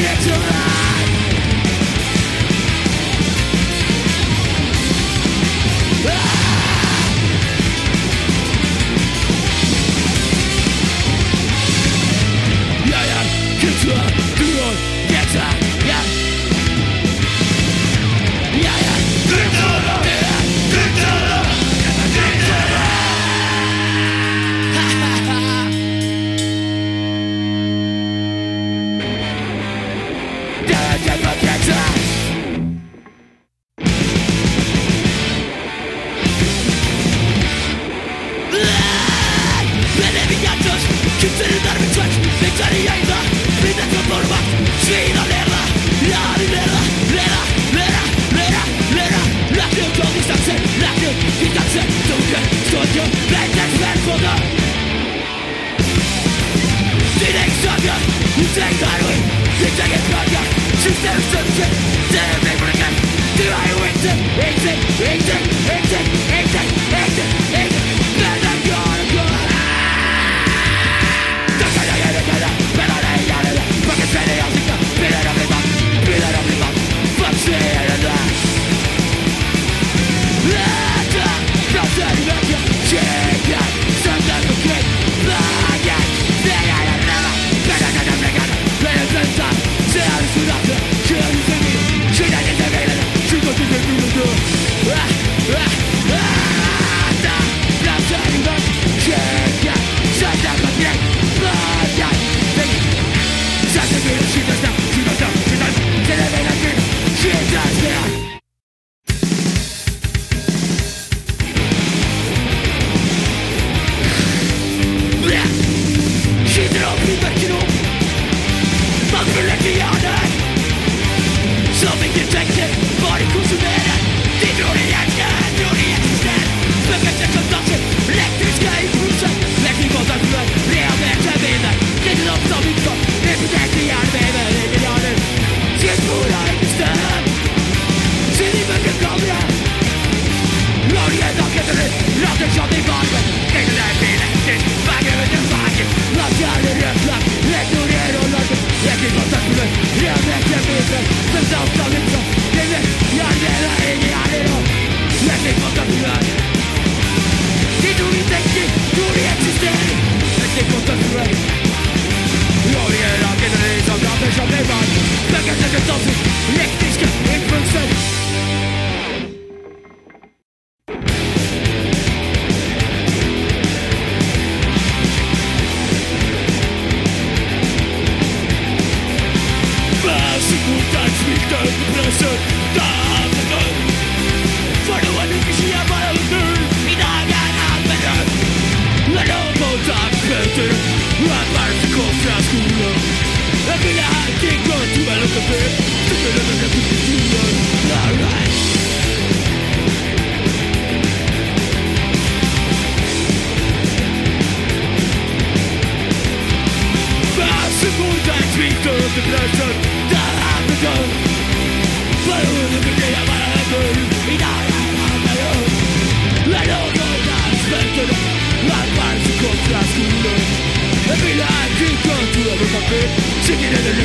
can't deny Integrarme, integrar, sisters, sisters, sisters, sisters, sisters, sisters, sisters, sisters,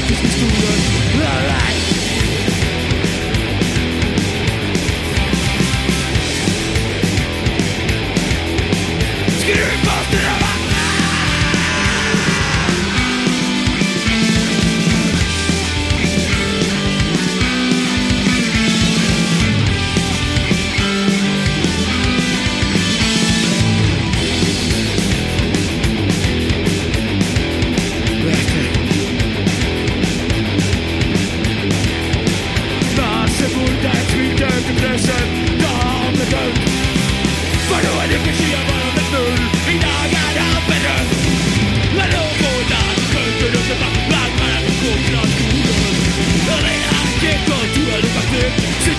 que misturam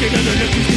Taking the